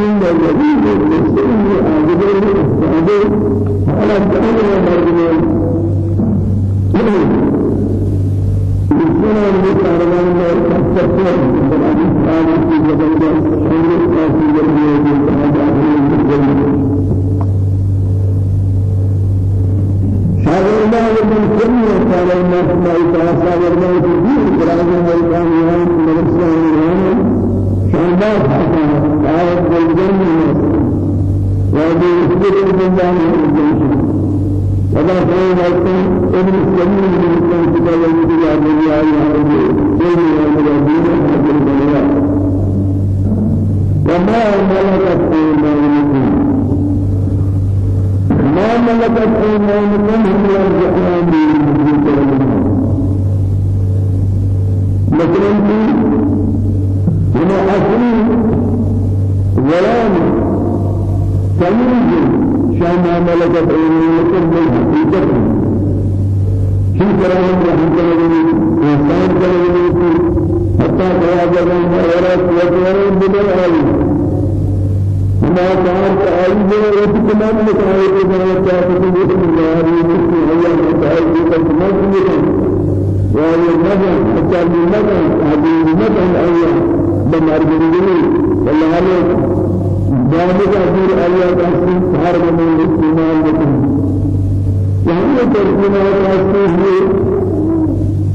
من الذين يستمعون أجبر الأستاذ على كل مرجع يسمعون بكارمان ما تفكر بالأدب كان في جبل شهر في جبل هذا هذا الله من كل قال ما ما يتعصى ورما يجي إبراهيم والكان يوم مرسل يوم شامات آية الجنة وهذه يذكر بالله الجنة وما كان لكن ابن السبيل من كان كتاب الدنيا الدنيا هذه دنيا الدنيا هذه الدنيا وما ملكت ايمانكم ما ملكت أيمانكم هم يرجعون مثلا هنا أصلي ولام تمييز شان ملكت أيمانكم بالحقيقة شو كلام رحمة الله إنسان كلام حتى ولا قوة ولا بدل ما كان تعالى وتكمل متعالى بما كان في الله يمسك الله تعالى بما كان وهي النبي حتى النبي هذه النبي الله بمر بالجميل والله ذلك أقول الله تعالى سهر من الاستعمال لكم يعني تركنا الأساس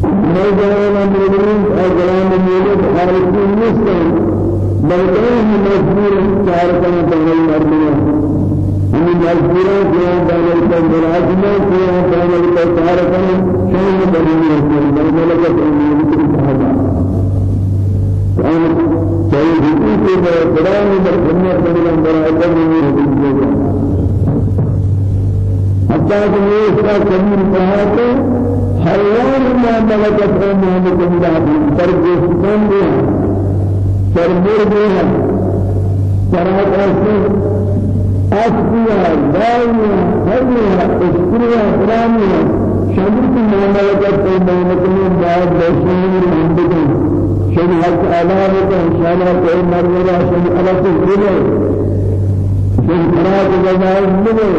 ما جاءنا من المؤمنين أجرام من المؤمنين حارسين مسلم بل كان مجبور چار کنا بغل مردنا ہم مجبور ہیں کہ بغل پر ملازمہ بغل پر چار کنا شان بغل رسول بل ملک امین کی ये बड़ा इधर घूमने पड़ेगा बड़ा ऐसा अच्छा तो ये इसका कबीर कहा तो हल्लार में मलक अपने मोहम्मद अमदादी पर गोस्तन दिया पर मुर दिया शराब ऐसे अस्तिया गायिया हरिया स्त्रिया ग्रामिया शब्द की मामला का कोई मोहम्मद में बात दर्शन में شن حق علامة شان كل مرة شن على تقولي شن خراج جزائر منه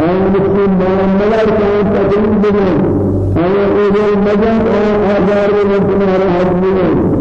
أنا مسلم معاملة كان تقول منه أنا أقول مجد أنا آزار من تمہارا حد منه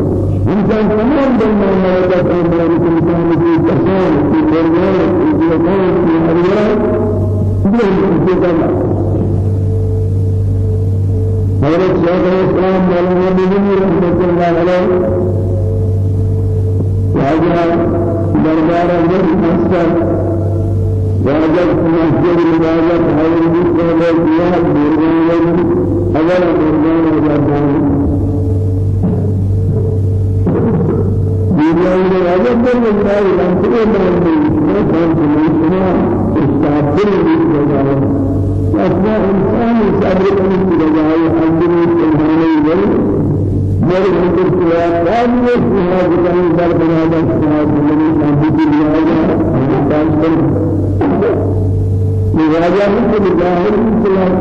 لهذا مثل الظاهر السياق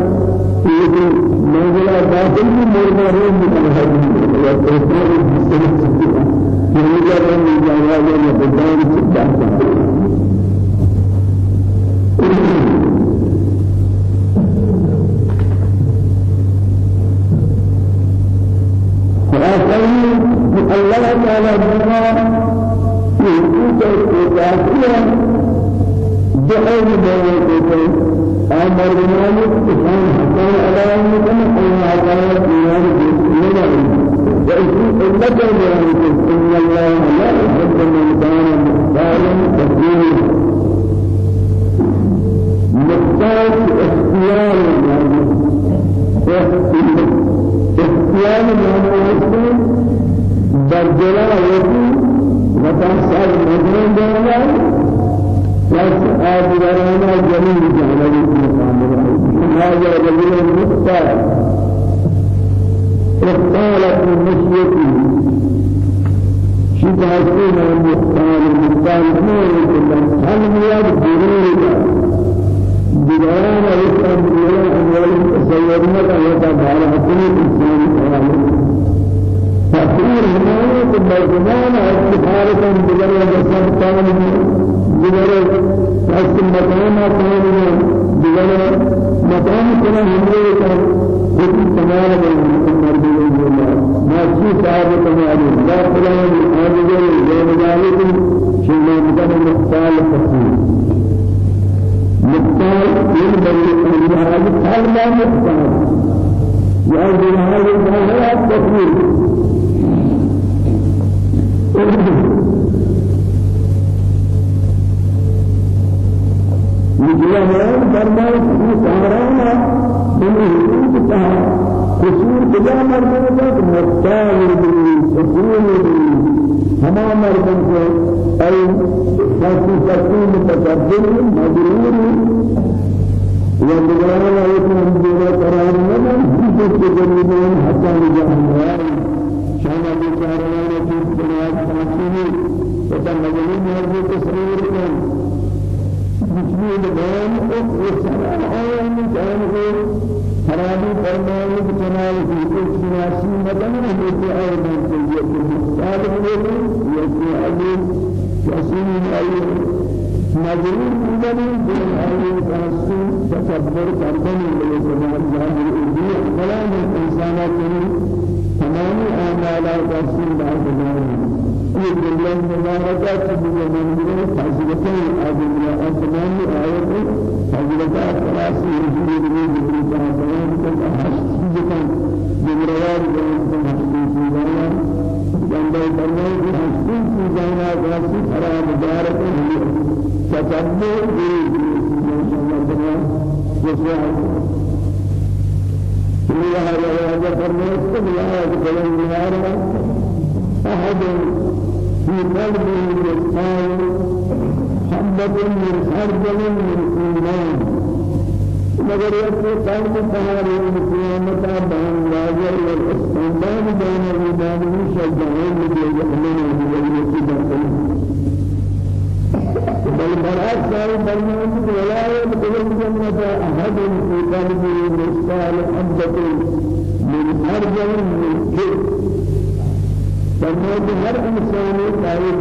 في منزل باطل من مرمى من الهدي والتفسير يرجع من جواب البدان سبحانه يحسن يعني بهذا الجهاد تكفير مجلهم فرمائے کہ سہارانا بنی حقوق کہا قصور کجا مردم تک مستعر بنی سکون بنی ہما مردم کو اے سکون تکبر مجرور وبدأنا يكون بلا قرار لنا في الجنين حتى نجاح شان بشارنا في الدنيا فاسمي وتنجلين هذه تصوير كان بسم الله والسلام على كان خرابي فرمان بجمال في السياسي مدن هذه أيضا سيئة صالح يكون عليه كسين عليه دین آیه فاسد تکبر کردن ولی زمان ظاهر اردی. کلام انسانات تمام اعمال تفسیر بعد یہ جملہ مبارکہ چیز منظور فضیلتیں آدمی آسمان آیت فضیلت اخلاصی رسول اللہ صلی اللہ علیہ وسلم کا حسن کا جملات کا حسن سیدانا جنبه فرمائے کہ حسن سیدانا غاسی خراب دارت ہے تتبع الله هذا فرمت الله كلام النهار أحد في قلبه مثقال حبة من خردل من إيمان مگر یہ قلب تمہارے قیامت بان لاجر والاستنباط بین الإيمان شجعين بجهنم وجهنم بل برعكس هذا برنامج ولا يدخل الجنة أحد في قلبه مثقال حبة من أرجل من كبر هر انسان تعریف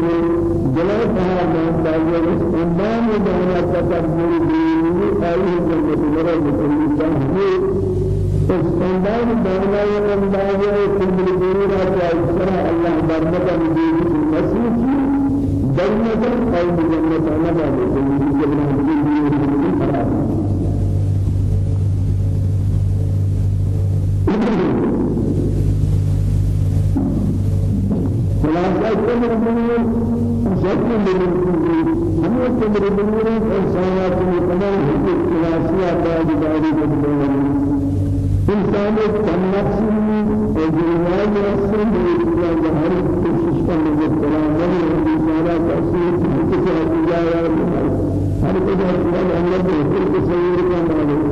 جلال کہا جاتا ہے استنبان دانا تکبر دینی آئی جنت مرد کلی چاہیے استنبان دانا اندازہ کبر دینی را چاہیے اللہ برمتا مدینی مسیح جنة أو جنة أنا بعد جنة جنة خلاصة كل من شكل من هم من كمان هي خلاصية بعد بعد كم وجنات رسول الله هر کوشش کرنے کے کلام نہیں سارا تأثیر کسی نتیجہ ہر کوئی ہر اندر کے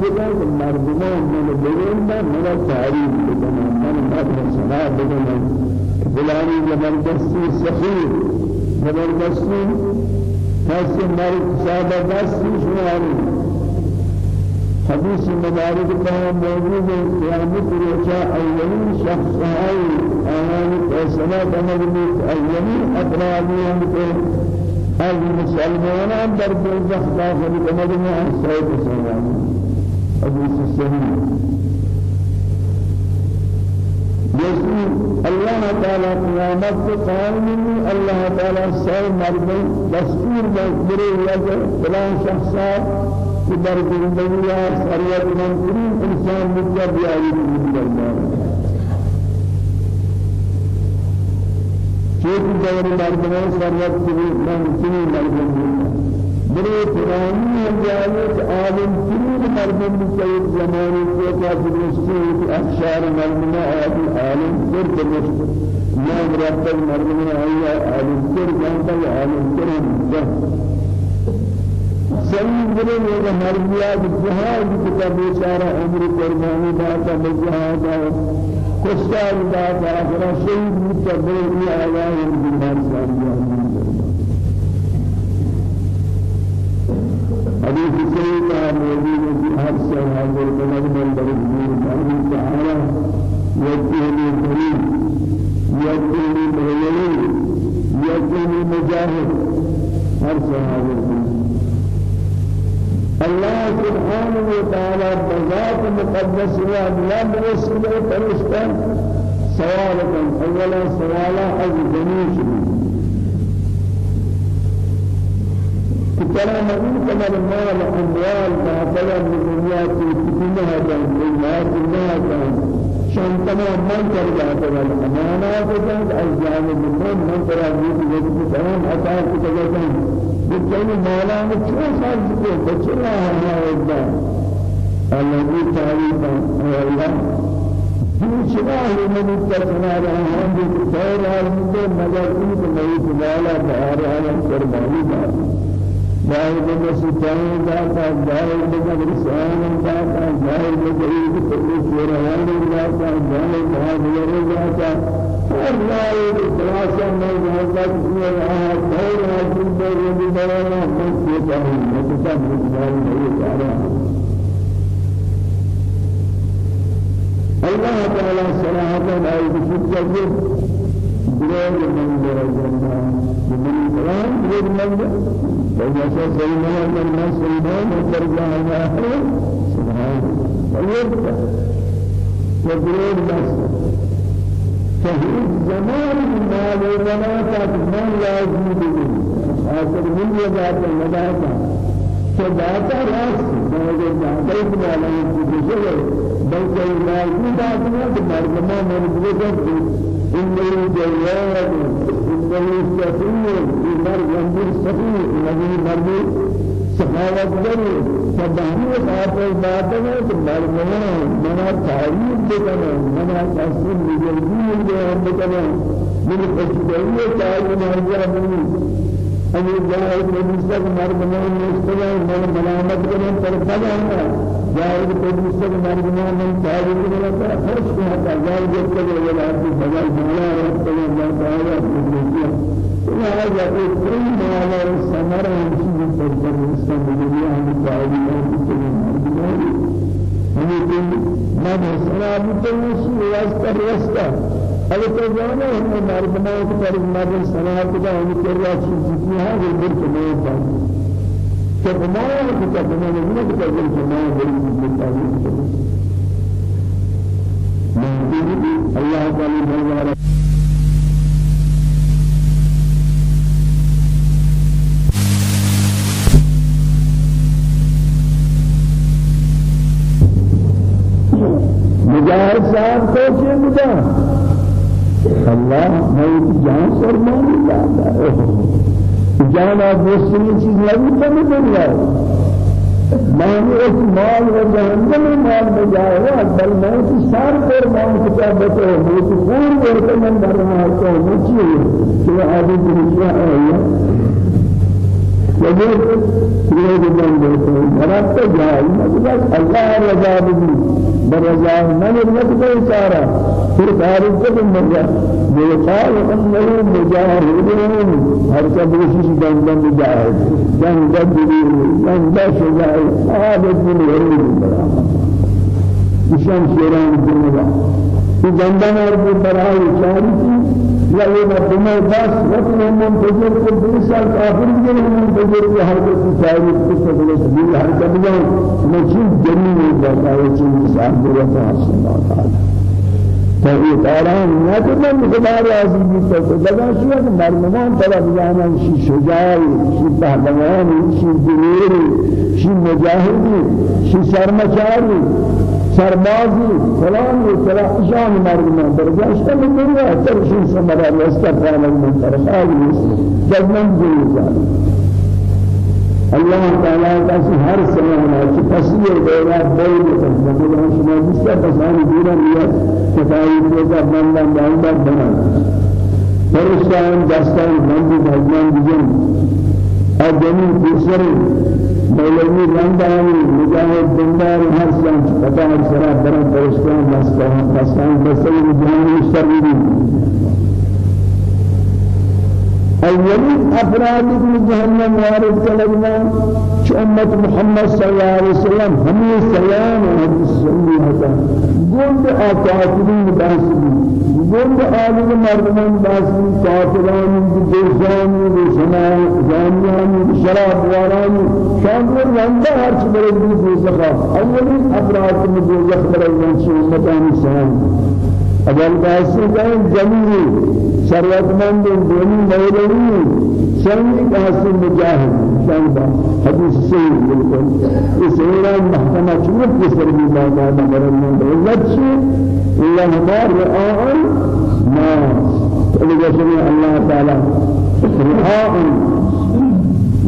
جگہ مردمان من بگن من تعریف بدن من مرد صلاح بدن فلانی زبردستی سخیر. زبردستی هست مرد زبردستی شماری. حدیث مبارک کا موجود ہے قیامت روچا اولین شخص ہے آیان فیصلہ تمام اولین اطرابیان کے هذه المسلمان در دوزخ داخل عن سيد السلام حديث السلام يسوع الله تعالى قيامت قائم الله تعالى سر مرد دستور مجبور وجه فلان شخصا در زندگی سریعت منصورین انسان مجبور بیاری من چیز دور مردمان سرور کنی من کنی مردمان عالم کنی مردم بسید زمانی کے کافی رسول أفشار مردمان آدی عالم کر درست نام رب مردمان آیا عالم کر جانتا عالم کر ہم صحیح بولے یہ مرضیات جہاد کی کتاب بیچارہ عمر قربانی داتا بجہاد کشتار ذات آخر شهید متبعی آیان بیمار سالیان حديث سيدنا موجود من بلد الله تعالى المجاهد الله سبحانه وتعالى بذات مقدس وأبلاد رسوله فرشتا سوالة أولا سوالا از جميش ترى من كما المال أموال ما طلب من الدنيا في كتنها جان ما جان شان تمام من كر جاتا والأمانات جان از جانب من من ترى من تمام أتاك تجاتا بكل مولا مچو خرج کو بچنا ہے وجہ الذي تعالى الله دوسرا من تسنا رہا ہم بھی خیر ہے مگر ان کو نہیں مولا بہار ہے قربانی دا جائے بے ستائیں جاتا جائے بے رسان جاتا جائے بے غریب کو شوران جاتا جائے بہار جاتا الله الإخلاص من جهات الله خير هذه الدنيا بدرانا من يتهم متسامح الله الله تعالى لا يشرك به بلاد من درجنا من بلاد من وجاء سيدنا من سيدنا من درجنا آخر سبحانه ويبقى وبلاد مصر شهید زمان مال وناتا من لازم بگی آخر من یہ بات لگاتا کہ داتا راست مگر داتا اس مالا کی جسے بلکہ لازم داتا ہے کہ مرگما مرگما إنه جواد إنه سفير مرغم سفير الذي مرغم سخاوت خاطر بات ہے کہ مرمنا منا تعریف بکنا منا تحسین بجلدی جو بکنا من خوشبوئی تعریف مرجع بنی أن جاهد مجلسك مرمنا مستوى من ملامت پر پڑھا جاهد مجلسك مرمنا من کرنے پر خوش ہوتا جاهد تک وہ لاتی بجائے بنا رہتا ہے اللہ تعالی هذا إكرم على السمر وشيء تجر الإسلام الدنيا هم تعالى هم ما بسنا بتوسي واسطة واسطة. أنا تجانا هم مردما كتر مرد سنا كذا هم كرا شيء فيها غير كمان كما كتب ما نقول كتب كما غير كتاب الله تعالى مجاہد صاحب کو چے مجا اللہ میں جان سرمانی جاتا ہے جان آپ دوسری چیز لگی بنی دنیا. میں ایک مال و جہنم مال میں جائے گا بل میں کی سار پر مان کتاب بتے میں کی پور ورتے من در رہا ہوں مجھے کہ آدمی دنیا ہے۔ وجد يريد من ذلك رب جاء الله رضا به برضا من المتقي سارا في تاريخ من ويقال أنه مجاهدون هركب وشيش جنب مجاهد جنب دليل جنب شجاع هذا من يريد مشان شيران الدنيا في جنب مرد براي شارتي لا يبقى بس وقت منتظر في بيسال كافر جن منتظر في هر كسی تاریخ کو سبب سبیل ہر کبھی مجھے جنین بتایا چیز صاحب اللہ تعالی فهي تعالى نتمنى خدا راضي بيتك لذا شو هذا مرمان ترى بيانا شيء شجاع شيء پهلوان شيء دلير شيء مجاهد شيء سرمچاري سربازي فلان ترى شان مرمان درجة اشتغل من أكثر شيء سمرا يستفهم من طرف؟ هذا جدًا الله تعالى کسی هر سنه چه تصویر دیگر بیل کنه بودن شما بیشتر پسانی دیگر میاد. کتایی دیگر بندن بندن بنا فرشتان دستان بندی بندن دیگر اجمی دوسر مولوی رندانی مجاهد بندار هر سان پتا هر سرا برن فرشتان دستان دستان دستان جهانی سر أولين أفراد من جهنم وارد كلمة أمة محمد صلى الله عليه وسلم هم سلام وهم السنة قلت أكافرين باسمين قلت آلد مردمان باسمين كافران بجرسان بسماء جانيان بشراب واران شامل رنده هرچ برد بجوزخا أولين أفراد من جوزخ برد أمة سلام. اگر کسی کہیں جمیلی ثروتمند دینی مولوی سنگی کسی مجاہد شنبا حدیث صحیح بالکل اس ایران محکمہ چونت کسر بھی باقا مگر من عزت سے اللہ ہمار رعاء ناس لذا سمع الله تعالى رعاء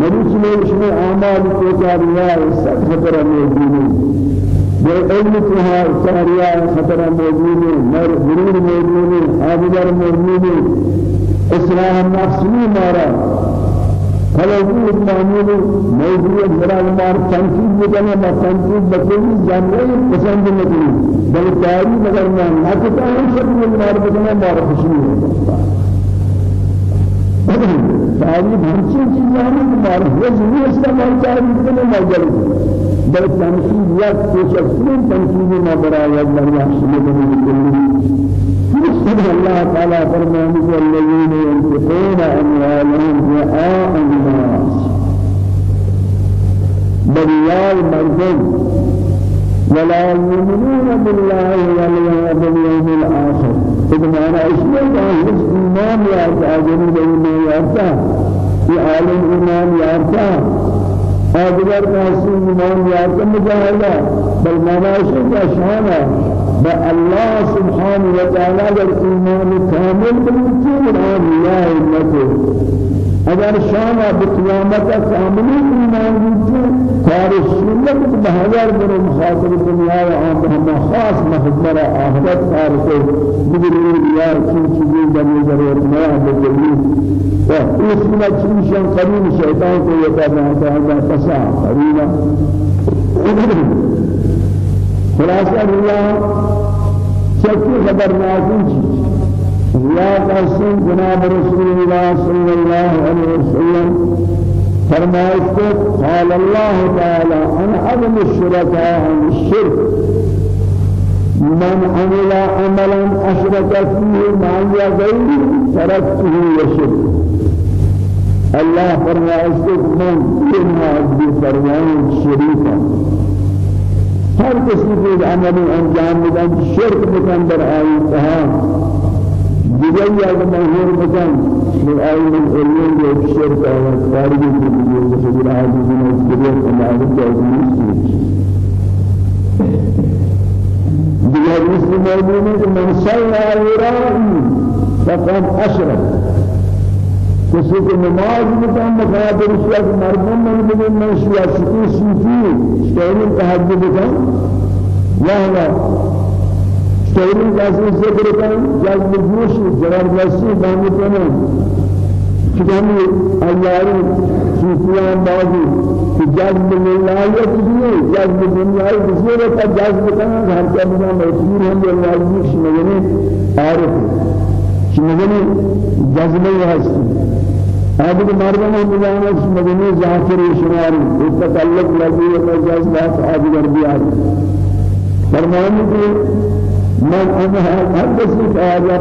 علیہ وسلم اعمال کو جاریہ سب خطر موجود بعلم فيها ساريا خطر موجود مر غرور موجود آبدار موجود إصلاح النفس مارا. خلقوا المعمول موجود مرا مار تنقيد بجانا ما تنقيد بكل جانب پسند نہیں بل تاری مگر میں نہ کہ ہم شکل مار بجانا مار خوشی تاری ہمچی چیزاں مار. ہے جو استعمال تاری کرنے مجال بل تنفيذ يد تشكل تنفيذ ما برا يد الله يحسن بكل الله تعالى فرمان الذين ينفقون أموالهم رئاء الناس. بريال مرجل ولا يؤمنون بالله ولا باليوم الآخر إذا أنا أشهد أن الإيمان يا تعالى بين يا في عالم الإيمان يا آدگر کاسی ایمان یارتم مجاہدہ بل مناشق کا شانہ با اللہ سبحانہ وتعالی در ایمان کامل بلکی مرآن یا امت اگر شانہ بقیامت کامل ایمان بیتی کار سنت بہزار بر مخاطر دنیا و بہما خاص مخبر آخرت کار کو بگریر یا چین چیزیں دنیا ضرورت نیا بکلی وإسم تشمشن قرين شيطان کو يتابع هذا فسا قرينا خلاصة الله شكي خبر نازل يا قاسم جناب رسول الله صلى الله عليه وسلم فرمائت قال الله تعالى أنا عدم الشركاء الشرك. من عمل عملا أشرك فيه معي غيري تركته وشرك الله فرمائے من إن عبد فرمان شريكا هر کسی کو عمل انجام بدن شرک بکن در کہا دیگر یا مہور بکن من علم ایک شرک آئی خارجی کی دیگر جسد العادی من اسکریت اللہ جازمی دیگر مثل موجود من صلى ورائی فقد أشرك کسی کو نماز بکن مخاطر شیعہ کہ مردم من بگن من شیعہ شکی صوفی شکرین تحجد بکن. یا ہوا شکرین کسی ذکر کن جذب جوش بسی بامی کنن چنانی آیاری صوفیان بازی. کہ جذب ملایت نہیں جذب دنیای بزرگ کا جذب کرنا ہر کا بنا مشہور ہے یہ لازمی شمگنی عارف. شمگنی جذب هست هذا المردم مجانا شمگنی ظاهر شماری. اس کا تعلق لگی ہے جذبات آدگر بیار. فرمانے کہ من أنا حدثت آية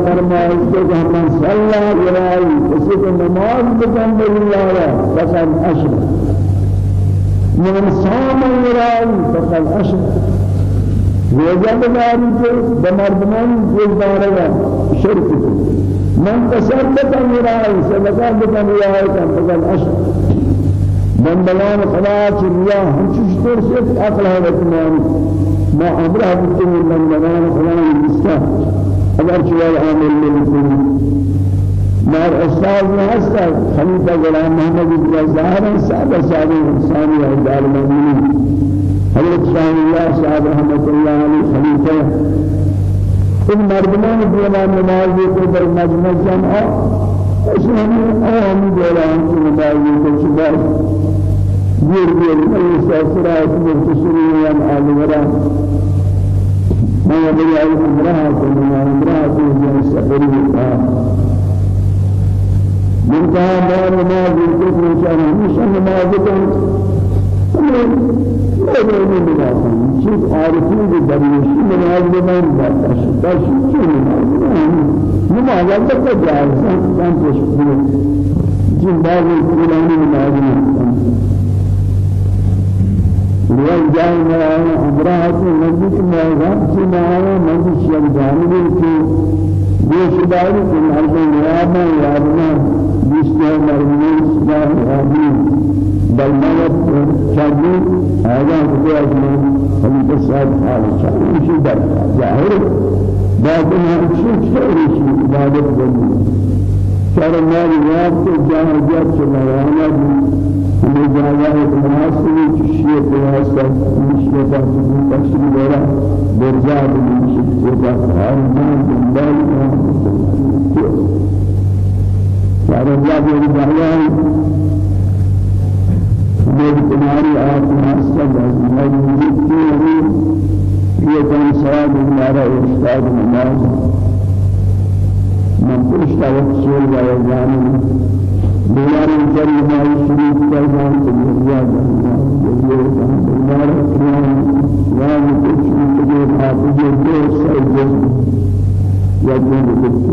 کہ ہم صلى إلهي کسی کو نماز بکن بالله فقد أشرك. من صام إلهي فقد أشرك. وجب کے بمردمان جل دارا شرک من تصدق إلهي صدقہ بکن إلهي فقد أشرك. من بيان خلاص الرياح هم شو شو عقل هذا ما أمره بكم من زمان فلان المسكة اگر شوال عامل للكل مار أستاذ هستا خليفة غلام محمد بن زهر سعد سعد الإنساني عند المؤمنين. حضرت شاه الله صاحب رحمة الله عليه خليفة. إن مردمان دیوان نمازی کو در مجمع جمع اسلامی آمی دیوان کی نمازی کو شباش دیر دیر من ساسرات مختصرين عن آلورا ما يبني أي امرأة من امرأة من سفري من كان دار ما ذكر كان مش ما ذكر لا يبني بلاسا شيء عارفين بدريش من هذا من باتش باش شيء من هذا ما هذا بقى كان تشبه جن بعض الكلام من هذا لیکن جائے میرا امراض نزدیک میرا کی میرا نزدیک شیعہ جانبی کی بیشداری کی مرد نیابا یادنا بیشتر مرمین سجاہ آدمی بلمانت چاہیے آجا کتے اجمین خلیفہ صاحب حال چاہیے اسی در ظاہر باطن ہم چیز چیز عبادت کرنی چار مال کو جہاں جات چلا رہا ہے مجازات مناسب شيء واسطة مشي تاسو تشري ولا برجع بمشي برجع هذا من ذلك شعر الله بالبيان من تمہاری آپ مناسب ہے موجود یہ کون سوال ہمارا استاد نماز. وقت سول جائے جانے بيار الجري ما يشريك كذا تجريا جريا بيار كريم يا مكشف تجري حافظ الدوس سيد يا دين الدوس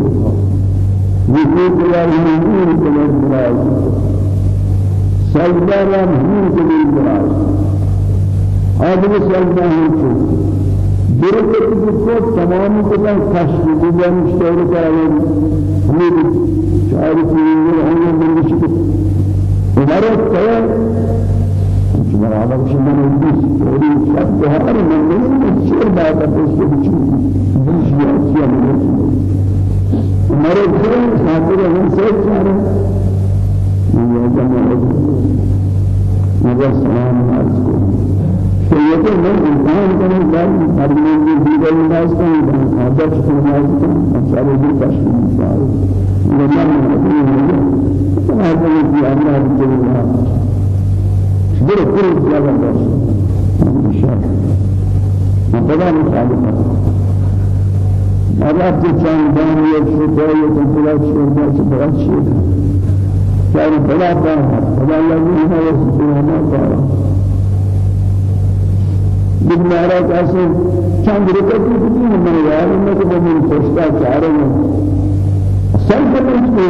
وجود يا مهين كذا براي سيد يا مهين كذا براي هذا سيد مهين برکت کو تمام کو کشف دیگر مشتاق کریں ہمیں شاعر کی ہمیں بندش عمارت ہے شمار عالم شمار الدس اور شب هر من من شعر بعد بس بچو بيش يا كيا من عمارت ہے خاطر ہم سے چارے یہ جمع مگر سلام عرض کو سيئة من إنسان كان دار مرمي في دار الناس كان هذا شيء الناس كان أشار به كشف الإنسان لما من هذا في أمر الدنيا شبر كل جابا بس إن شاء الله فلا مخالفة أراد كان دام يشوفه يتبلغ شيء ما تبغى شيء كان فلا فلا فلا يجوز ما يسوى ما فعل بمارا کیسے چند رکعت کی تھی میں یار میں تو میں سوچتا چاہ رہا ہوں سب کچھ کو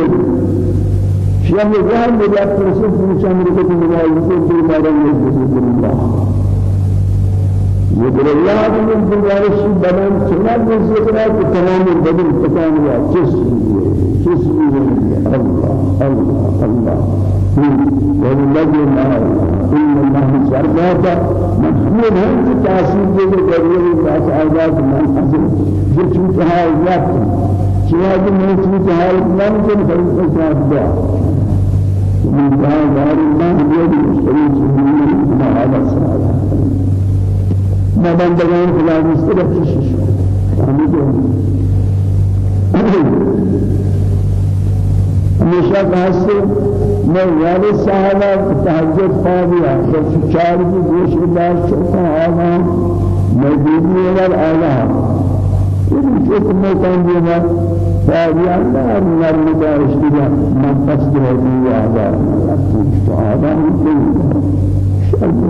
شیعہ میں جہاں مجھے اپنے سے چند رکعت کی نماز سے دل مارا میں جسے اللہ ذکر اللہ من گزارش بدن سنا کے ذکر ہے کہ تمام بدن تکان ہوا جس جس اللہ اللہ اللہ والذي ما إن الله سرقات محمود ہے کہ تاثیر دے کے ذریعے باس آزاد من حاصل جس کی حالات شاید میں کی حالات من کے فرق ساتھ دعا من كان دار الله بيد المستقيم ما هذا الصلاة ما بندگان خدا مستقيم شش آمين ہمیشہ کہاستے میں والد صاحبہ تحجد پاویا بس چار کی گوش ادار چوکا آگا میں بیبی اول آگا یہ حکم کان دینا پاویا اللہ نرم کا اشتیا من پس دی آگا تو آگا نہیں شرط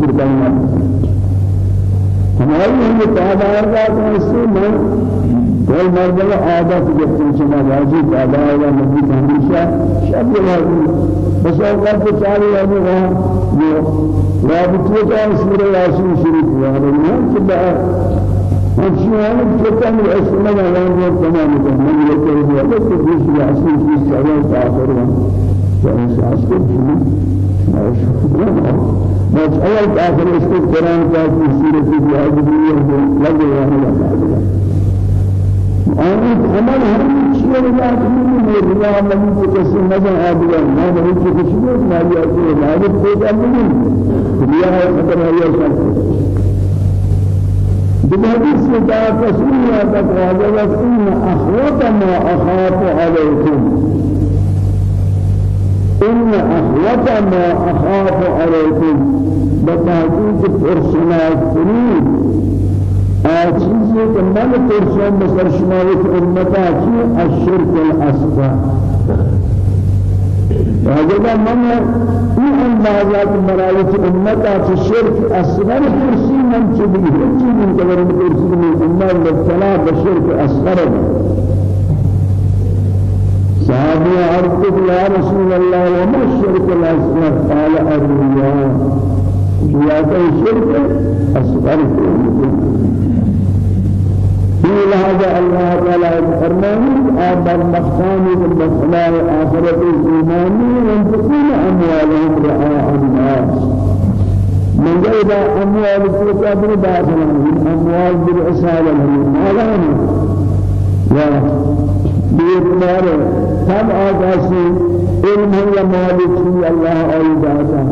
برکانا ہماری ہم تعداد کا اس میں کوئی مرد عادت جب چنا راضی تعداد کا نبی ہمیشہ شب راضی بس اوقات کو چاہیے ہے وہ یہ رابطے کا سورہ یاسین شریف ہوا ہے کہ بعد ہمشیان کتن اسمنا وان تمام تمام یہ کہ وہ تو دوسری یاسین کی سورہ کافر ہے تو احساس کو ما شکر بس اول آخر اس کو قرآن کا کی صورت کی حاضری لگے رہنے والا آمد عمل ہم چیز یاد نہیں ہے ریا نہیں تو کسی نظر آ گیا نہ نہیں کہ کچھ نہیں ماریا کہ عبادت کو نہیں ریا ہے خطر ہے یہ سب كتاب رسول الله تعالى إن أخوة ما أخاف عليكم إن أخوة ما أخاف عليكم بتحقيق فرسنا السنين آچیزی که من ترسم بسر شما یک امتا چی الشرك الأصغر وهذا من این اندازات مرایت امتا چی شرک اصغر ترسی من بگی؟ چی من کبر ترسی من امتا مبتلا بشرک اصغر صحابي عرضت يا رسول الله وما الشرك الأصغر قال الرياء رياء الشرك أصغر في هذا الله تعالى فرمان آب المختان بالمخلاء آخرة الإيمان ينفقون أموالهم رعاء الناس من جاء أموال الكتاب داخل أموال بالعسالة هذا لا بإقرار تم آقاسی علم ہے مالک ہی اللہ آئیداتا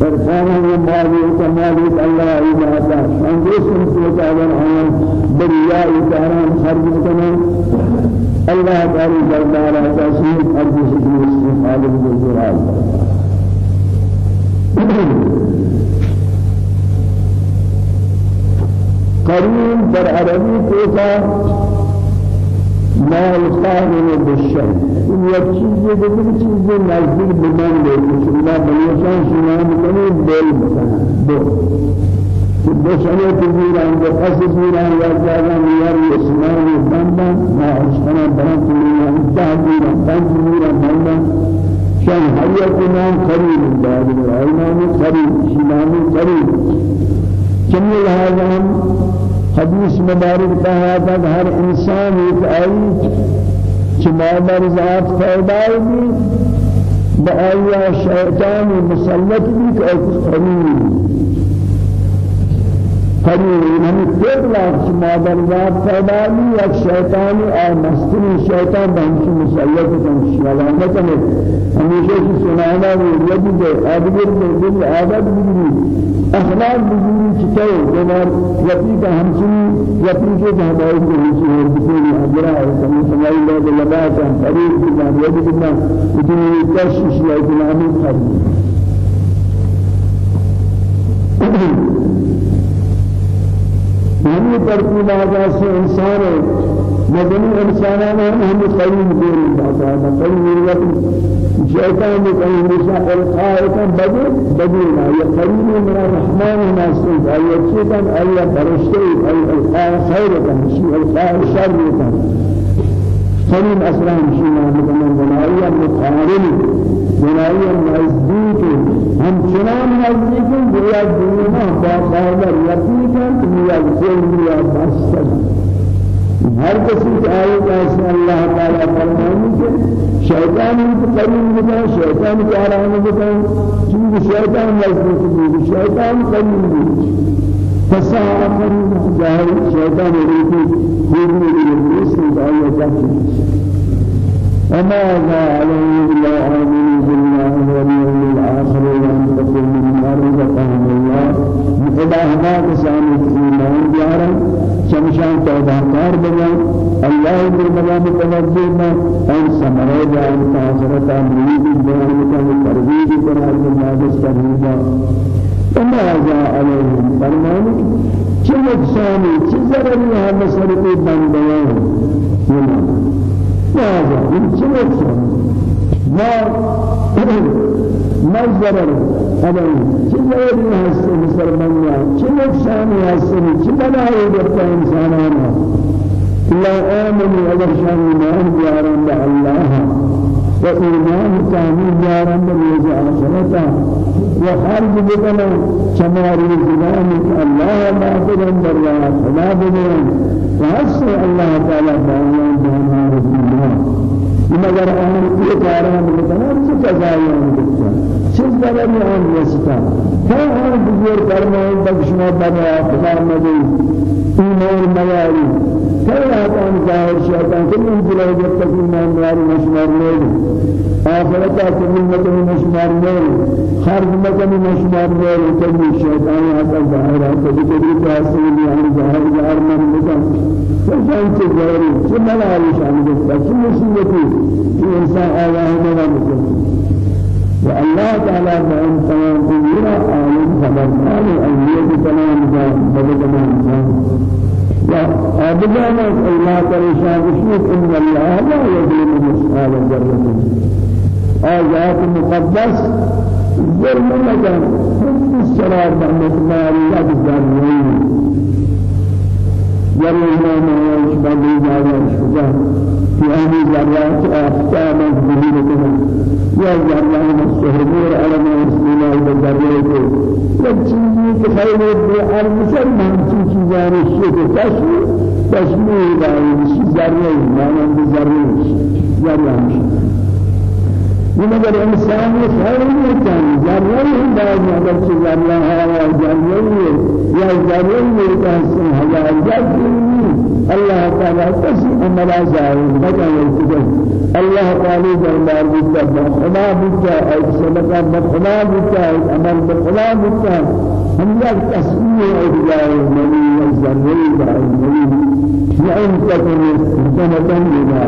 فرقان ہے مالک مالک اللہ آئیداتا انگریس ان سے تعالی آیان بریا اتاران خرج کنے اللہ تعالی جلدار آقاسی ارض سکر استفاد بالجرال قرين در عربي كوتا ما القائل بالشر يكشف يدبر چیز نزدیک بمان لے اللہ بلیشان شنام کنی بول بکنا دو دوشنے تزیران دو قصد زیران یا جاگا میار اسمان بندن ما عشقنا بران تلیان تحبیران بند زیران بندن شان حیات نام قریب داد ایمان قریب شنام قریب چمی لہذا حدیث مبارک کہا تھا ہر انسان ایک آئی چمادر ذات پیدائی بھی بآیا شیطان مسلط بھی کہ قریب قریب ذات پیدائی ایک شیطان اور مستنی شیطان بہنشی مسلط کنشی علامت ہے ہمیشہ کی سنانا بھی یدی دے آدگر دے دل عادت بھی اخلاق بزرگی چکے جنار یقین ہمچنی یقین کے ہدایت کے نیچے ہے بکلی اجرا ہے سمی سمائی لوگ لباس ہیں قریب کی جان یہ بھی ہے۔ ہم ہم ترتیب آجا سے انسان مدنی انسانان هم قريب دور الله قريب وقت شيطان قريب مشاء القائم بدر بدرنا يا قريب من الرحمن ناسين أي شيطان أي فرشتي أي القاء خيرك مشي القاء شرك قريب أسلام شيئا من بنائيا مقارن بنائيا نزديك هم چنان نزديك بيا دنيا باقاعدة يقينا بيا زين بيا بس ہر کسی کی آیت ہے اللہ تعالی فرمانے کہ شیطان کو قریب بتا شیطان کو آرام بتا چونکہ شیطان نزدیک بھی شیطان قریب بھی فسا قریب جاہل شیطان ریتی خوبی ابلیس کی آیت ہے وما ذا إلا آمن بالله واليوم الآخر وأنفقوا مما رزقهم الله بخدا هما كسان الإيمان جارا شم نشان توبہ کار بنا میں ان سمرے جان تاثرت امید بیان میں ترغیب قرار میں نازل کرنا وما جاء عليهم فرمان چه نقصانی چه ضرری هم سرقی بندیان ما جاء چه نقصانی ما مصدر عليه چه ضرری هست مسلمانان چه نقصانی هست چه بلایی گرفت انسانانا لا آمنوا على شان ما جارن الله. وإيمان كامل جارن بالوجه آخرته وخرج بدنا شماري زمان الله ما بدن دريا فلا بدن وحسن الله تعالى بأمان بأمان رسول الله مگر آن کی کاران میکنند چه جزایی میکنند چه ضرری آن رسیدن تا آن بزرگ فرمان بخشما بنا خدا مدی. ایمان ملایی تا آن ظاهر شیطان که این جلوی جبت ایمان ملایی مشمار نیست آخرتا کمیمت مشمار نیست خرج مکن مشمار نیست کمی شیطان آتا ظاهر آتا بکری تحصیلی آن ظاهر ظاهر من مکن فشان چه ضرری چه ملایی شان جبت چه مصیبتی؟ في إنسان آياه ما مسلم والله تعالى بأن تمام أميرا عالم خبرناه أولياء تمام بدل تمام وأبدانا الله تعالى شاهد إن الله لا يظلم مثقال ذرة. آيات مقدس ظلم مكان حب الصلاة رحمة الله عليه بالذرين ذرين ما يشبه ذلك في هذه الذرات أحكام الظهور يا ذرات السهرور على ما رسول الله بالذرات لكن خير الدعاء المسلم في چیزان الشيء تشمي تشمي دائم شيء ذرات ما من ذرات ذرات مگر انسان خیر نہیں چاہیے ذریعہ ہی بعد اگر سے ذریعہ ہے یا ذریعہ یا ذریعہ کا ہزار ذریعہ اللہ تعالی کسی عمل ظاہر بجا يرتجل الله تعالى دربار بيتا بخلا بيتا أي صدقة بخلا بيتا عمل بخلا بيتا هم يك تسمية أجزاء المني الزرعي المني يعني تكون سنة إلى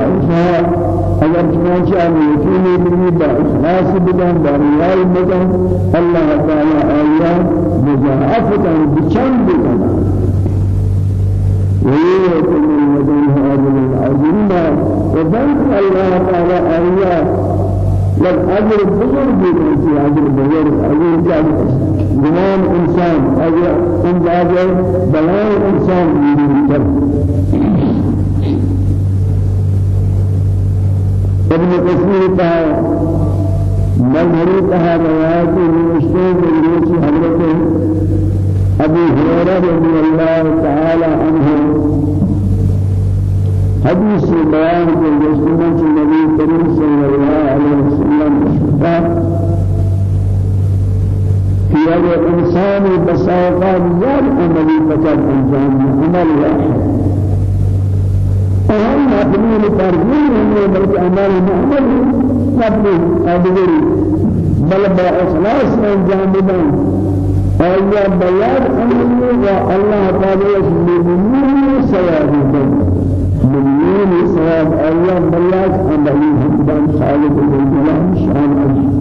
اگر چنانچہ یقینی بھی با إخلاص بدن با ریائی بدن اللہ تعالی آیا مضاعفتا بچند بدن من لدنه أجر العظيم وذلك الله تعالى آية للأجر بزرگ في أجر بزرگ أجر جاد زمان إنسان أجر إنجاز بلان إنسان يريد ابن كثير كها مظهر كها روايات من اشتوى من حضرت أبي هريرة رضي الله تعالى عنه. حديث بيان المسلمين النبي الكريم صلى الله عليه وسلم. في هذا الإنسان بساطة غير عملي فقط أنجام عمل واحد. أهم مبني لترجمة من بلك أمال محمد قبل أدبر بل بإخلاص من جانبان أيها بيان أمني والله تعالى يسلمني سواد من سواد أيها بيان أمني همدان خالق الجلال شان أجل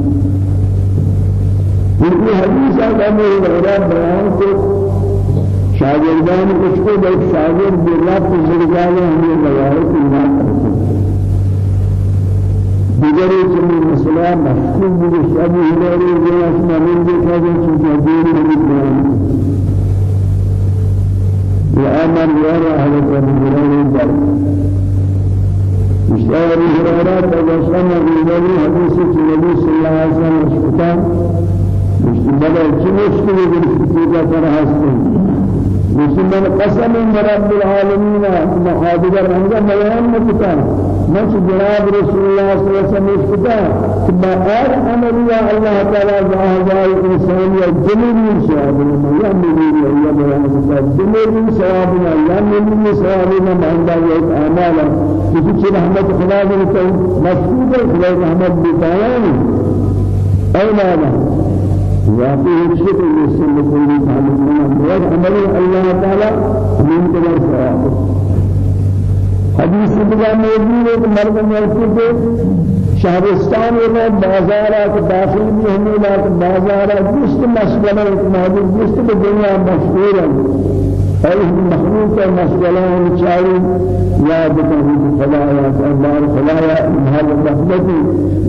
في حديث هذا من بيان کو شاگردان کچھ کو ایک شاگرد برات زرگانے ہمیں روایت نہ کرتے دیگری چنین مسئلہ محکوم بھی شبی ہلاری جناس من دیکھا چیزیں دین ہمیں بیان وآمر يرى على الرجلين در مشاور هريرة تجسم بالنبي حديث النبي صلى الله عليه وسلم اشتكى مشتبه كمشتبه بالفتيجة فرحسن مسلمان قسم من رب العالمين محاضر رنگا بیان مکتا مچ جناب رسول الله صلى الله عليه وسلم ما اور عمل يا الله تعالى جاهل انسان يا جميل ثواب يا جميل يا بیان مکتا جميل ثواب يا جميل ثواب ما عند يد اعمال كيف رحمت خدا نے مشهود خدا رحمت بتایا اي لا واقعي الشكر يسلم كل تعلق من عمل الله تعالى من كبر ثواب حدیث بلا موجود ہے کہ مرد ملکی کے شہرستان میں بازارات داخل بھی ہمیں بازارات جست مشغلہ ایک محبوب جست دنیا مشہور ہے۔ أي مخلوق مسجلان شاعر يا بكم خلايا الله خلايا هذا اللحظة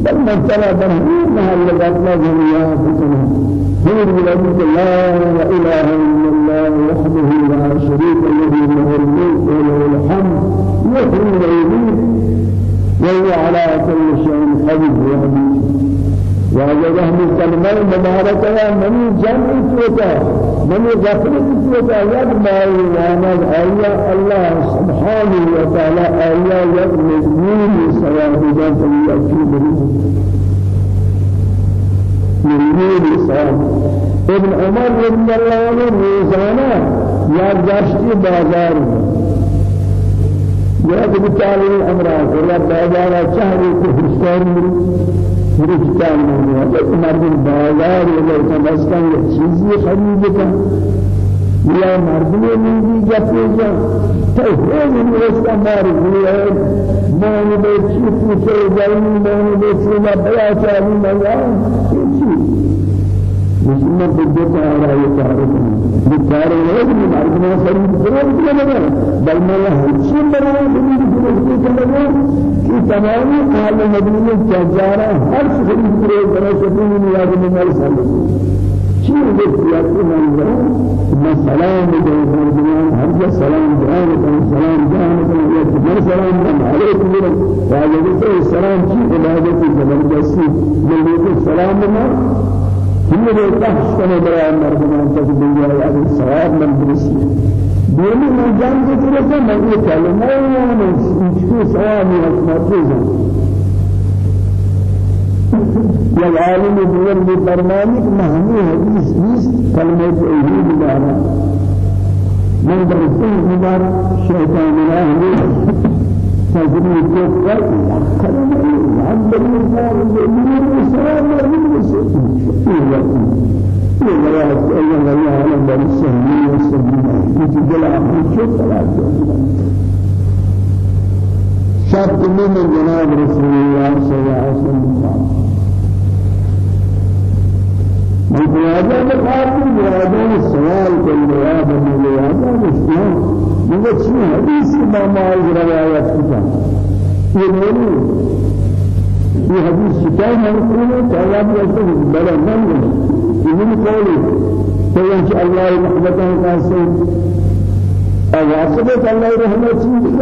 بل من تلا برهين هذا اللحظة دنيا فتنة. هو الذي لا إله إلا الله وحده لا شريك له له الملك وله الحمد. يحيي ويميت وهو على كل شيء قدير وهذا هم كلمة مباركة من جمع توتا من غفلة توتا يد ما يوانا آية الله سبحانه وتعالى آية يد مزمين سواء بجانب الأكيد مزمين سواء ابن عمر رضي الله عنه روزانا يا جاشتي بازار يا بتالي الأمراض ولا بازار فرشتان میں ہے کہ مرد بازار یا تمسکن یہ چیزی خرید کن یا مرد میں نہیں جب جا تو ہے نہیں اس کا مار ہے مان بے چیز سے جائیں مان بے چیز بیا چاہیے میں مسلمان بدت على يتعرف بالتعرف هذا من عرفنا سليم سلام كذا بل ما هالشيء بنا بدي بدي كذا في تمام حال مدينة تجارة. هر بدي بنا شيء من ياد من السلام شيء يأتي من ما سلام من هر سلام جان سلام جان سلام سلام عليكم وعليكم السلام شيء عبادة زبردستي جلوك السلام ما كل ذلك كما برا مردمان تجديا يعني الثواب من برسي. دوني من جان ذكر من يكلم ما من يشوف ثواب من المرتزا يا العالم دور بفرمانك مهمي حديث بيس كلمة توحيد دارا من درسته مبارك شيطان الله تجري كفر كلمة عبد الله من الإسلام من الإسلام ولا أيها الله على بر السهمي والسهمي يتجلى عن شو شرط من جناب رسول الله صلى الله عليه وسلم من جوابه بخاطر جوابه السؤال كل جواب من جوابه الإسلام مگر چی حدیث ما مال روایت کتا یہ نہیں یہ حدیث کتاب منقول ہے جواب ایسا بلا من یہ قولی تو ان الله رحمته قاسم أواصلت الله رحمة چیز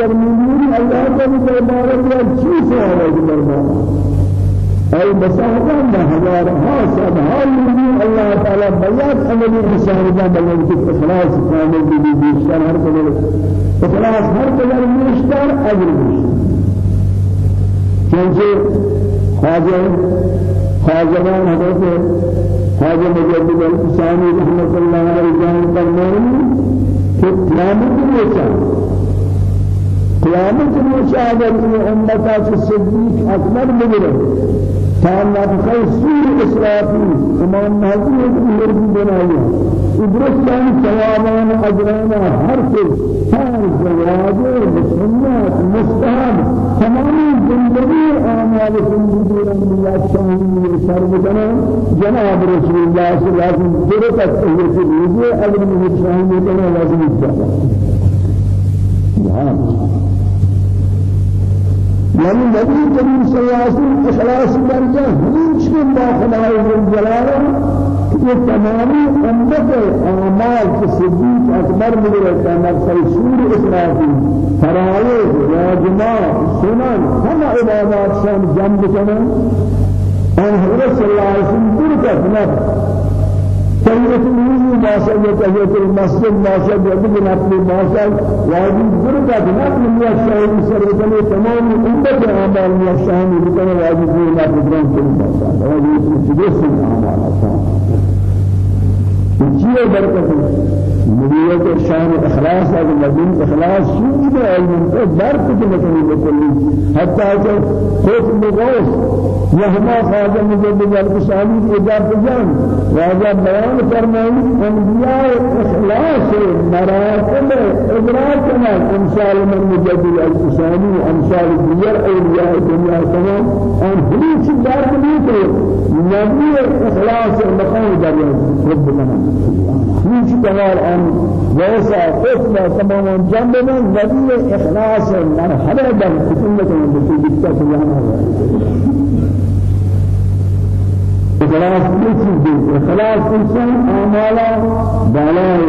يرموني الله تعالى دربار میں چیز ہے دربار أي ما هزار هاسد حال من الله تعالى بيان أمر مساحة بلن في إخلاص كامل بدي بيشتر هر كذا. إخلاص هر كذا بيشتر أجر بيشتر حضرت خواجه مجدد الإسلامي رحمة الله عليه جانب فرمانه کہ قیامت میں قیامت میں شاہد امتا سے صدیق اکبر ملے نفخي سور إسرافي إمام مهدي يقول بنايا إدرس كان ثوابان أجرانا حرف كان زواج سنة مستحب تمام زندگی أعمال زندگی من يشتهي يشرب كنا جناب رسول الله صلى الله عليه وسلم درجة تهيئة أجر من يشتهي كنا لازم يتجاه يعني نبي كريم صلى الله عليه وسلم إخلاص درجة هيش من داخل الجلال یہ تمامی امت اعمال کے صدیق اکبر ملے تمام سور اسرافی فرائض واجبات سنن ہم عبادات شان جمع کرنا ان حضرت صلی اللہ علیہ وسلم دور کا تهيئة المسجد ماشاء تهيئة المسجد ماشاء يجب نقل ماشاء واجب بركة نقل من الشهر سرطان تمام أمة أعمال من الشهر بركة واجب نقل من كل ماشاء واجب تجلس أعمال چیه برکت نبیت شان اخلاص اگر لازم اخلاص شو علم تو برکت نکنی بکلی۔ حتی کہ خود مغوث وهما خواجہ مجدد القشانی اجاب جان واجہ بیان فرمائی انبیاء اخلاص مراتب ادراک امثال من مجدد القشانی امثال دیگر اولیاء دنیا تمام ان هیچ بار نہیں کرے۔ نبی اخلاص مقام دار رب تمام هیچ بار آن ویسا قسم تمام جنب من نبی اخلاص مرحلہ در خدمت من بکتا سبحانه إخلاص نسيب إخلاص إنسان أعمالا بلاء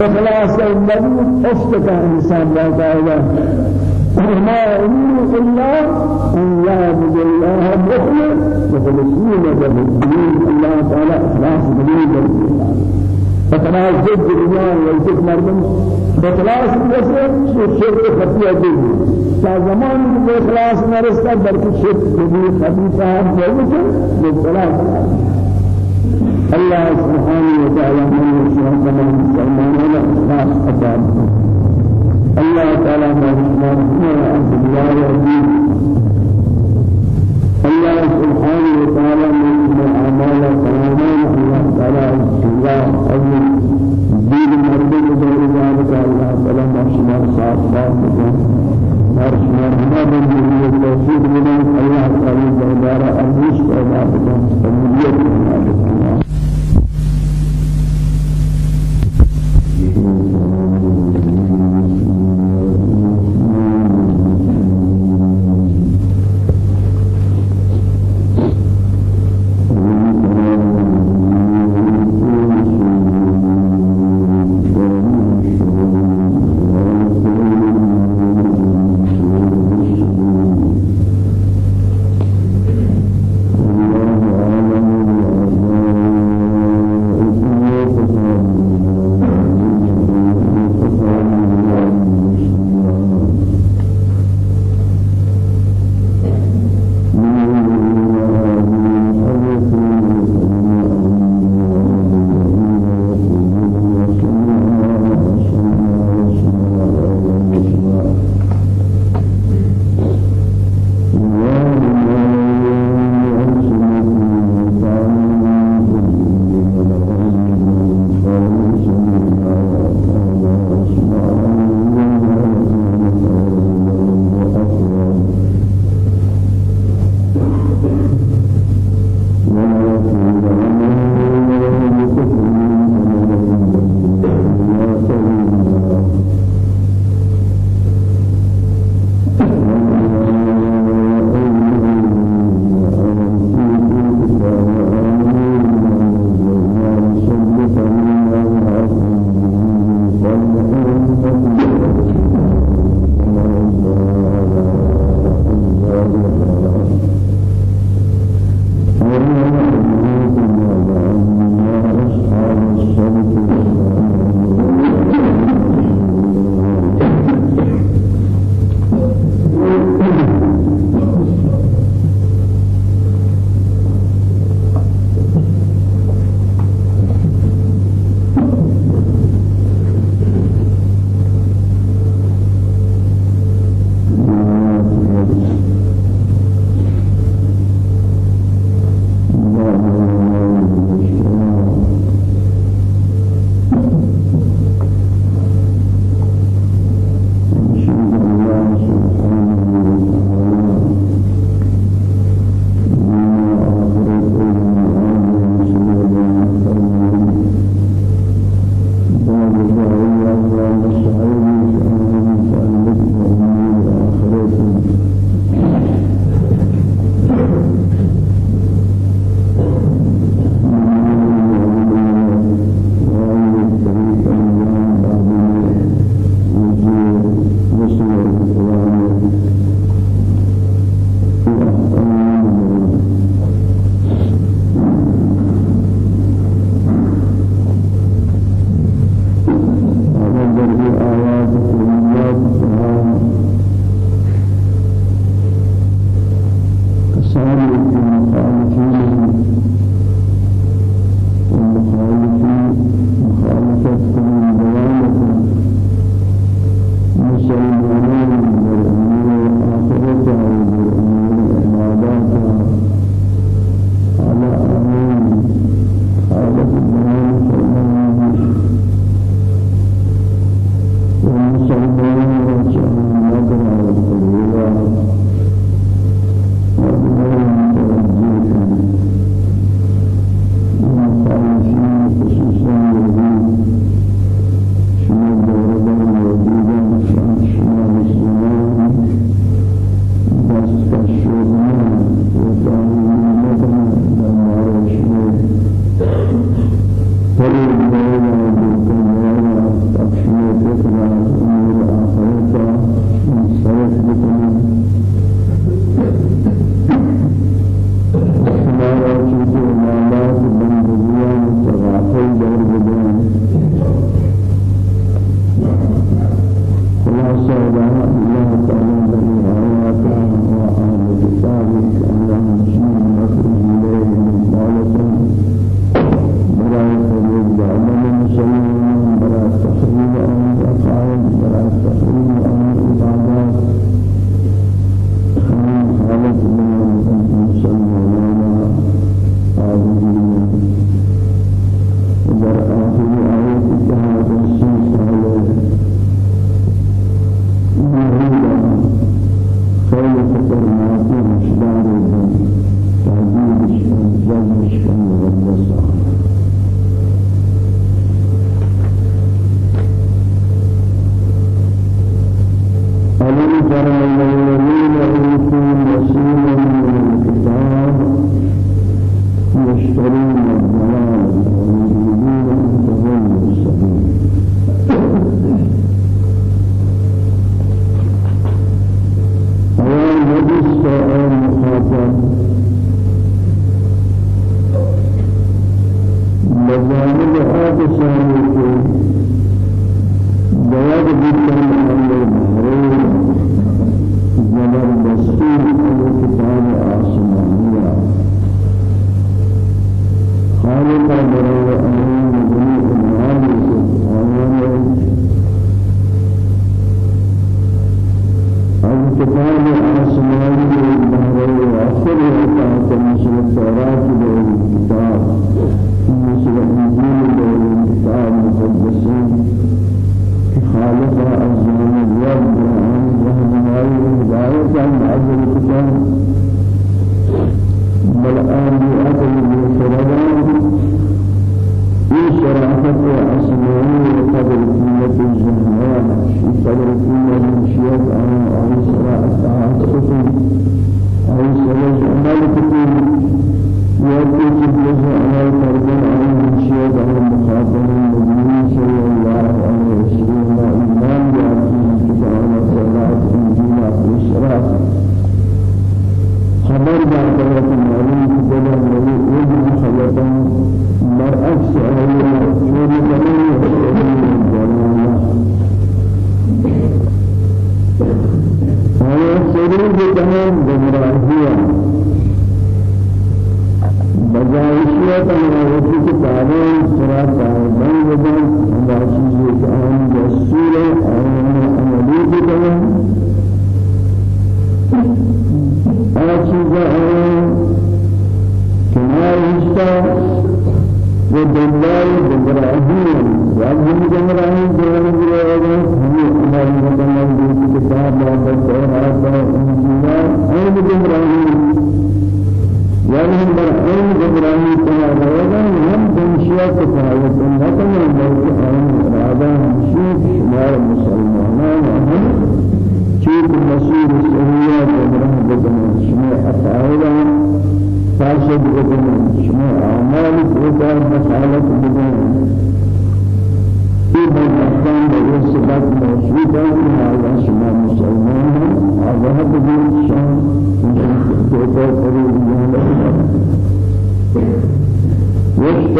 إخلاص النبي أفتك إنسان باقاعدة وما أمر إلا أن يعبد الله مخلص. مخلصين له الدين. الله تعالى إخلاص دين. فخلاص جد الإيمان والجد مردم بخلاص بسر شرك خطيئة دين. زمان بخلاص نرسل بلکہ شرك كبير خطيئة جوزة بخلاص الله سبحانه وتعالى من يشاء كما مسلمان ولا إخلاص أدام الله تعالى عبد الله الدين الله سبحانه وتعالى من أعمال سلامان الله تعالى الله أجل دين مرد غير ذلك الله تعالى ما شاء صاحب صاحب مرشنا ما من التوفيق من الله تعالى دار أرجوش الله تعالى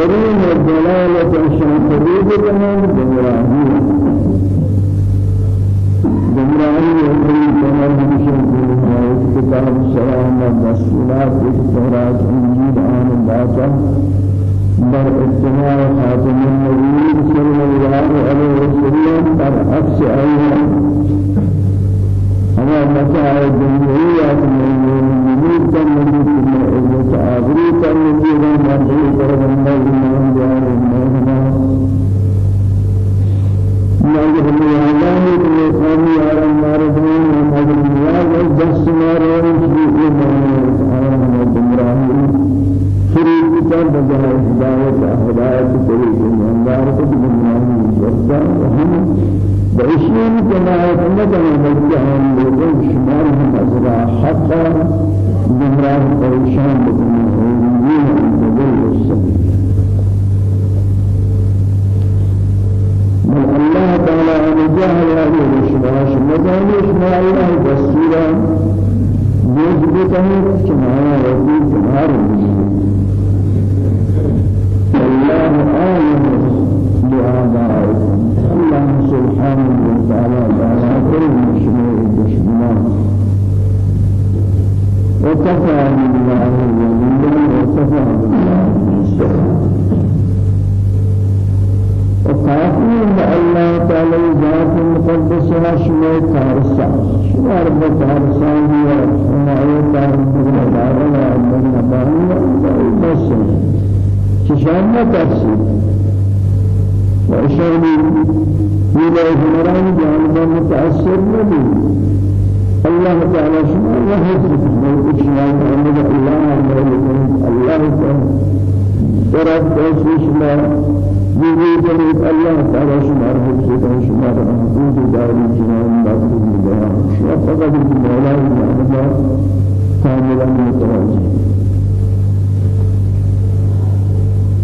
الدلالة شان قريب كمان بمراهية بمراهية قريب كمان بمشان كتاب السلام والرسولات التوراة إنجيل آن الباطل. بر اتباع خاتم النبي صلى الله عليه وسلم بر عكس أيها أما متاع الدنيا من المؤمنين كالنبي كل عزة آخري كالنبي ومرضي فرمان الله جار المهما ما يحمل الله كل قوم على النار بجاه هداية هداية طريق الأنوار بالإيمان والصبر وهم بعشرين كما يتمنى من عن لوجه شمالهم أزرع حتى بمراه قريشان بالمهيمين الله تعالى جاهل هذه الشباش مدانش ما الله دستورا يجب أن كما يقول كما الله عالم بآبائكم الله سبحانه وتعالى على كل مشروع الدشمنان وكفى بالله وليا وكفى بالله وكافي الله تعالى ذات مقدسة شمال كارسا شمال بكارسا هي حماية كارسا دارنا من نبأنا بس چشان نترسی. و اشانی میله هنران جانبا متأثر نبی. الله تعالى شما لك شما الله الله تعالى ورب تأسيش ما يريد الله تعالى شما رحمة سيدنا شما رحمة داري جنان مطلوب لها شما فقط المولى الله كاملا متراجع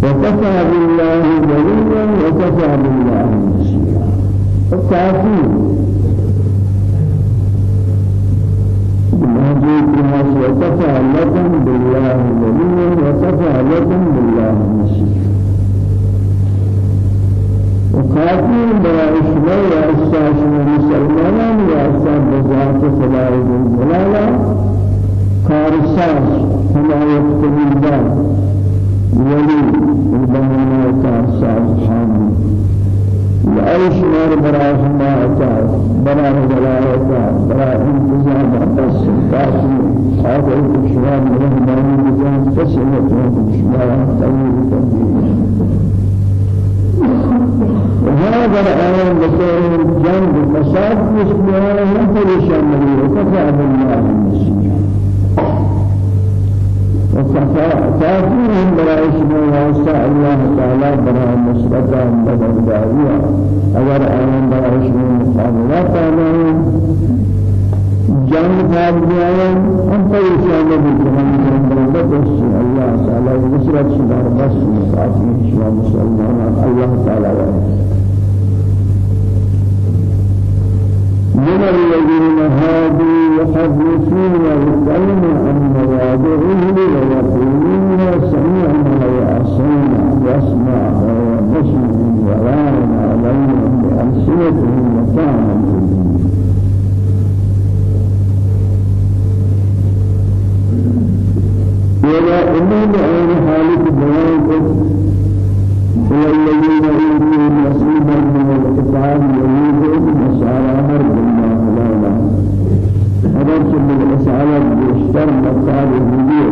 وكفى بالله وليا وكفى بالله نصيرا وكافي بمهجيك الناس وكفى لكم بالله وليا وكفى لكم بالله نصيرا وكافي بأسماء وأساس المسلمان وأساس بذات خلال الجلالة كارساس كما يكتب الله ولي ربما تعصى سبحانه لأي شمار برا حماية برا جلالة برا انتظام باقي هذا الشباب من بني بزان تسمة الشباب تغيير تبديل وهذا الآن بطور الجنب فساد مسلمين هم فريشان وكفى بالله المسيح وتعطيهم برای شما واسطه الله تعالی برای نصرت مددگاریه اگر آنان برای شما مقابلت آنان جنگ فاد بیایم هم پریشان بکنم جنگ بس الله تعالی نصرت شما بس مقابل شما مسلمان الله تعالی. من الذين هادوا يحرفون الكلم عن مواضعه ويقولون سمعنا وعصينا واسمع ونسمع ورانا علينا بألسنتهم وكان ولا أمين عين حالة بيان إلى الذين أوتوا نصيبا من الكتاب يريدون مسارها بالله لا هذا كل الأسئلة بيشتر مصار الهدية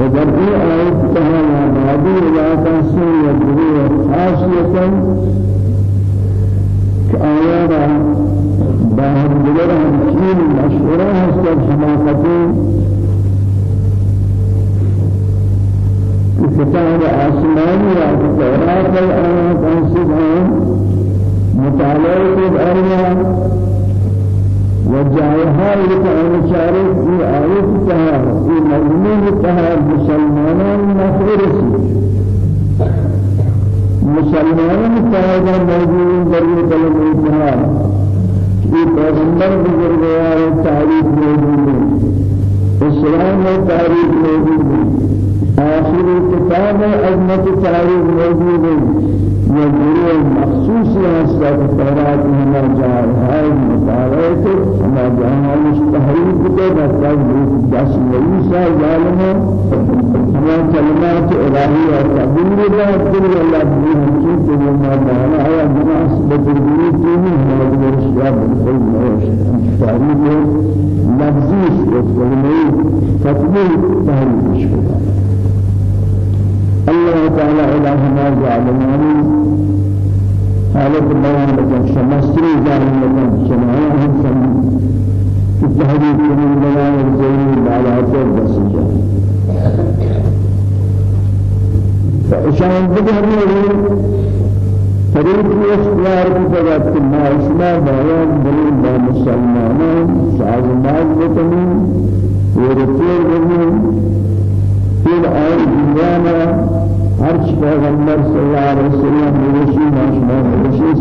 وبرئي آية تهانا بعدي إلى تنسي يدري خاصية كآيات باهر بلرها مشين مشهورة هستر حماقتين كتاب آسماني والتوراة الآن تنسبهم مطالعة الأرض وجاءها لكأن شارك في آية تهار في مضمون تهار مسلمان مفرسي مسلمان تهار موجود در كلمة في پیغمبر موجود ہے اسلام تاریخ موجود ہے كتاب عظمت تاریخ موجود ہے یہ گروہ مخصوص مستحيل كده بس جاس عيسى ظالم هما كلمات إلهية تبين الله كل الله بهم كيف هما جاء هاي مناسبة الجروح فيه هما الأشياء بالكل تاريخ لفظي وكلمة تطبيق تاريخ مشكلة الله تعالى إله ما جعلناني حالة بيان لكم شمسري جعلن لكم شمعنا هم سم في التحديث من بيان الزيني على عطر بسجة فإشان بجهر طريق اختيار بفضل ما اسمع بيان دليل بمسلمانان سازمان بتمين ورسول بمين پھر آئے دنیا میں ہر پیغمبر صلی اللہ علیہ وسلم سمیع اب اللہ رضا یہ بلا بدشی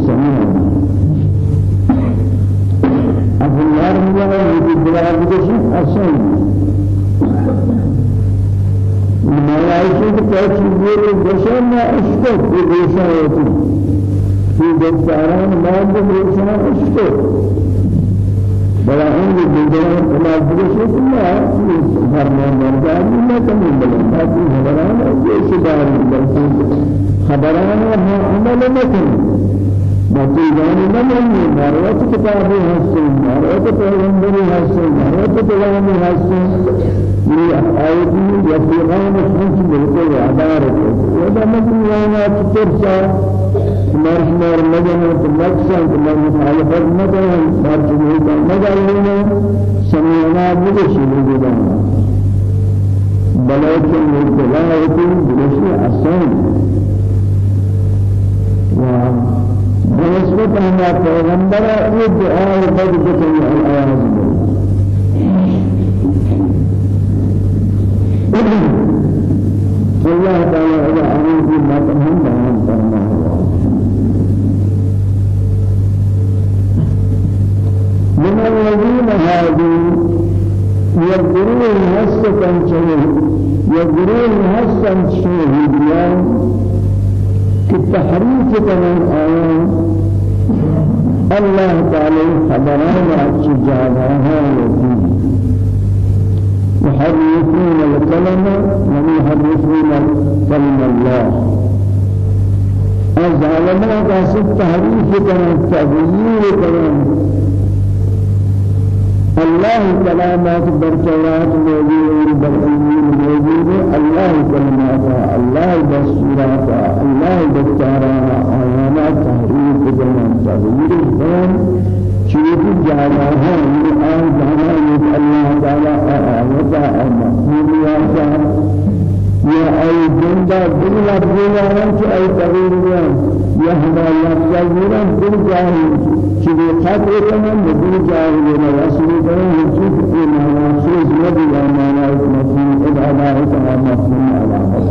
اصل ملائکہ کی تاثیر یہ دشن میں أشتر. یہ دیشا ہوتی کہ دکتاران مال دیشا أشتر. بلا ان الدنيا ولا برشة الله فرمان بردار ما كمل بلا. هذه خبران إيش دار خبران وها عمل ما تيجان ما من مروت كتاب حسن مروت پیغمبر حسن مروت پیغام حسن یہ آیتی یا پیغام حسن بالکل عبارت ہے ودا مدینہ ترسا مارش مار مجمع تمكسن كما مخالفت مدن مارش مهيدا مدن سمعنا بلشي مجدان بلكن الدلالة بلشي أسان بنسبة أن پیغمبر الدعاء بدك الآيات الله تعالى إلى أمين ما تهم بيان فرماه من الذين هادوا يقرون هسة شهيد يقرون هسة كالتحريف من آيان الله تعالى خبران أتشجابها وفيه يحرفون الكلمة ويحرفون كلمة الله. الظالمات قصد تحريف كمان تغيير كمان الله كلامات بركات موجود بالإنجيل موجود. الله كلمات الله بسورات جاهل چیزی خاطر کنم بدون جایی نه رسول کنم چیز این مناسب ندی یا مناسب مفهوم ادعای تمام مفهوم علامه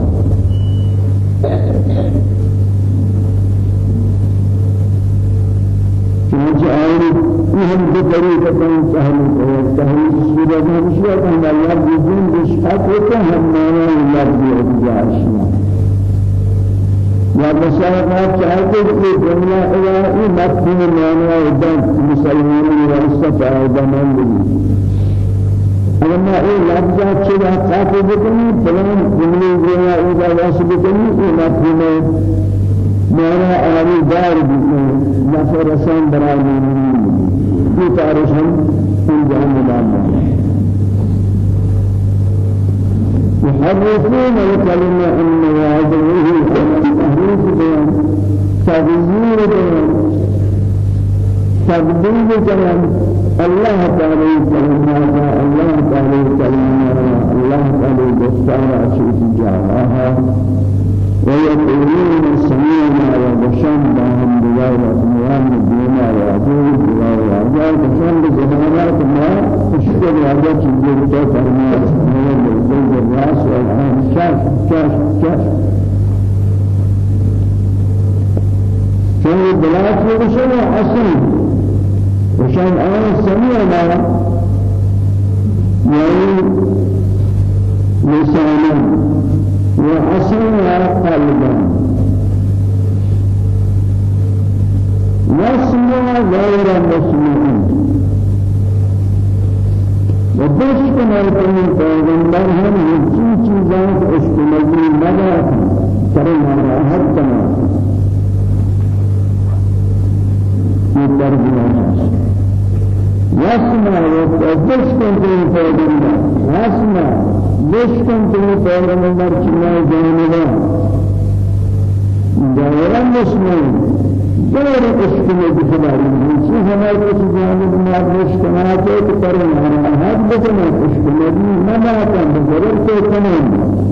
چنانچه آیه این دو طریقه کن تحلیل کنیم تحلیل صورت همشی کن الله بدون بشفاق کنم هم معنی لفظی ادعایش یا مسائل چاہتے کہ دنیا الہی مفہوم معنی ادن مسلمانوں و استفاء دمان بھی اگر میں یہ لفظ چلا قاطع بکنی فلان جملے گویا اذا واسب بکنی یہ مفہوم معنی آری دار بکنی نفع رسان یہ تعریف ہم ان جہاں مدام يحرفون الكلمة عن مواضعه تحريف بيان تغيير بيان تبديل بيان الله تعالى كلمات الله تعالى كلمات الله تعالى دستار أشياء جعلها ويقولون سمعنا وبشم بهم بغير أموال الدنيا وعدود بغير وعدود بشم بزمانات ما تشكر هذا تجيب تفرمات من الزوج الراس والعام شاش شاش شاش بلاد وشان أصل وشان آن سمعنا يعني لسانا وحسنها قلبا واسمع غير مسموع وبشكنا الكريم پیغمبر هم یکی چیزات اشتمالی مدد کرنا راحت کنا یہ تربیت واسمع وبشكنا الكريم پیغمبر واسمع بشکن تمی پیغمبر چنا جانبا دائرہ مسلم دائرہ اشکنے کی خباری چی ہمارے کسی جانب ما بشکنا کے تو کرنا حد بکنا اشکنے بھی نماتا بزرگ تو کنیں